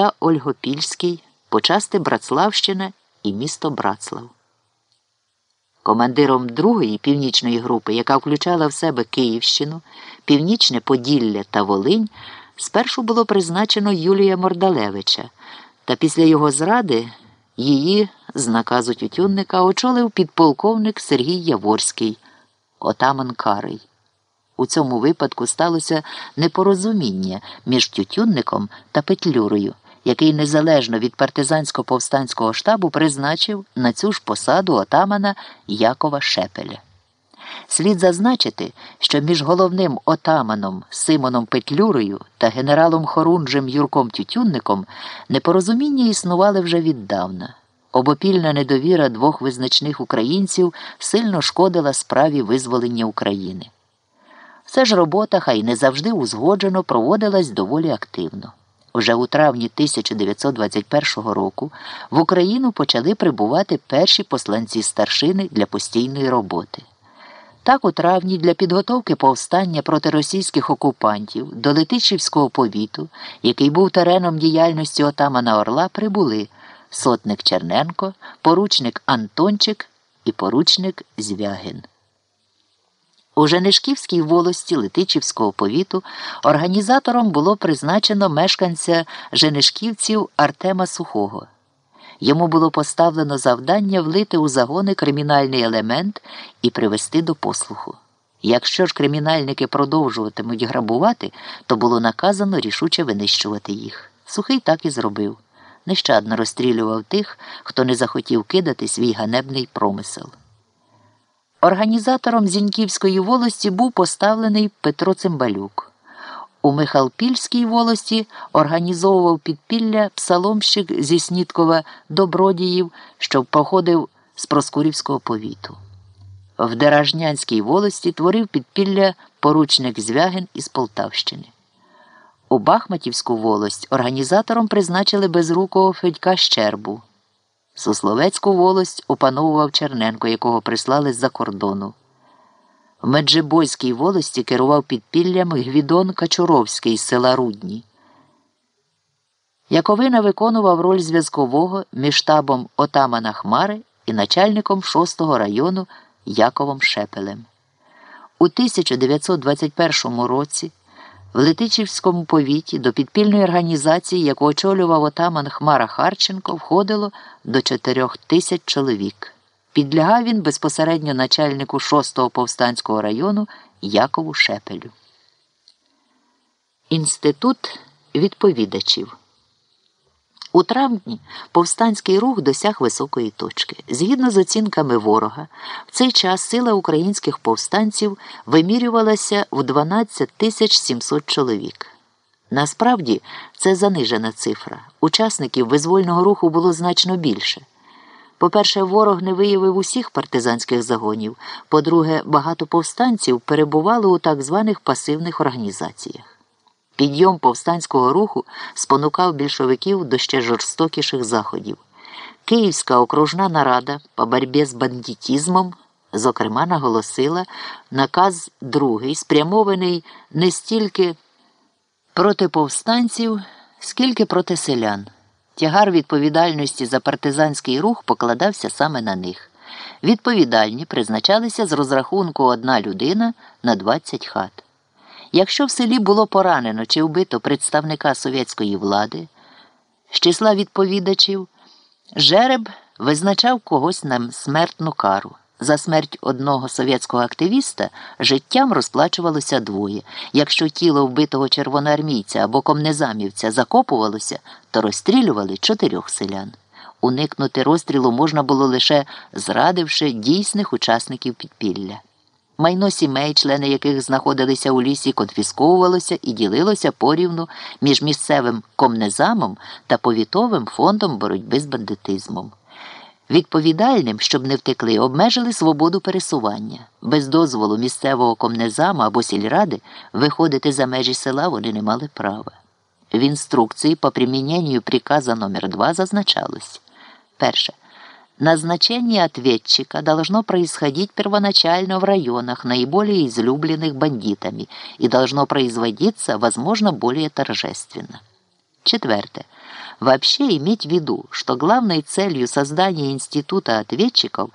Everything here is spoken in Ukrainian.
міста Ольгопільський, почасти Братславщина і місто Братслав. Командиром другої північної групи, яка включала в себе Київщину, Північне Поділля та Волинь, спершу було призначено Юлія Мордалевича, та після його зради її, з наказу Тютюнника, очолив підполковник Сергій Яворський, отаман Карий. У цьому випадку сталося непорозуміння між Тютюнником та Петлюрою, який незалежно від партизансько повстанського штабу призначив на цю ж посаду отамана Якова Шепеля. Слід зазначити, що між головним отаманом Симоном Петлюрою та генералом Хорунжем Юрком Тютюнником непорозуміння існували вже віддавна. Обопільна недовіра двох визначних українців сильно шкодила справі визволення України. Все ж робота, хай не завжди узгоджено, проводилась доволі активно. Вже у травні 1921 року в Україну почали прибувати перші посланці старшини для постійної роботи. Так, у травні для підготовки повстання проти російських окупантів до Летичівського повіту, який був тереном діяльності отамана Орла, прибули сотник Черненко, поручник Антончик і поручник Звягин. У Женишківській волості Летичівського повіту організатором було призначено мешканця Женишківців Артема Сухого. Йому було поставлено завдання влити у загони кримінальний елемент і привести до послуху. Якщо ж кримінальники продовжуватимуть грабувати, то було наказано рішуче винищувати їх. Сухий так і зробив. Нещадно розстрілював тих, хто не захотів кидати свій ганебний промисел. Організатором Зіньківської волості був поставлений Петро Цимбалюк. У Михалпільській волості організовував підпілля псаломщик зі Сніткова Добродіїв, що походив з Проскурівського повіту. В Деражнянській волості творив підпілля поручник Звягин із Полтавщини. У Бахматівську волость організатором призначили безрукого Федька Щербу. Сусловецьку волость опановував Черненко, якого прислали з-за кордону. В Меджибойській волості керував підпіллям Гвідон Качуровський з села Рудні. Яковина виконував роль зв'язкового між штабом отамана Хмари і начальником 6-го району Яковом Шепелем. У 1921 році в Летичівському повіті до підпільної організації, яку очолював отаман Хмара Харченко, входило до 4 тисяч чоловік. Підлягав він безпосередньо начальнику 6-го повстанського району Якову Шепелю. Інститут відповідачів. У травні повстанський рух досяг високої точки. Згідно з оцінками ворога, в цей час сила українських повстанців вимірювалася в 12 тисяч 700 чоловік. Насправді це занижена цифра. Учасників визвольного руху було значно більше. По-перше, ворог не виявив усіх партизанських загонів. По-друге, багато повстанців перебували у так званих пасивних організаціях. Підйом повстанського руху спонукав більшовиків до ще жорстокіших заходів. Київська окружна нарада по боротьбі з бандитізмом, зокрема, наголосила наказ другий, спрямований не стільки проти повстанців, скільки проти селян. Тягар відповідальності за партизанський рух покладався саме на них. Відповідальні призначалися з розрахунку одна людина на 20 хат. Якщо в селі було поранено чи вбито представника совєтської влади, з числа відповідачів, жереб визначав когось на смертну кару. За смерть одного совєтського активіста життям розплачувалося двоє. Якщо тіло вбитого червоноармійця або комнезамівця закопувалося, то розстрілювали чотирьох селян. Уникнути розстрілу можна було лише зрадивши дійсних учасників підпілля. Майно сімей, члени яких знаходилися у лісі, конфісковувалося і ділилося порівну між місцевим комнезамом та повітовим фондом боротьби з бандитизмом. Відповідальним, щоб не втекли, обмежили свободу пересування. Без дозволу місцевого комнезама або сільради виходити за межі села вони не мали права. В інструкції по приміненню приказа номер 2 зазначалось перше. Назначение ответчика должно происходить первоначально в районах, наиболее излюбленных бандитами, и должно производиться, возможно, более торжественно. Четверте. Вообще иметь в виду, что главной целью создания института ответчиков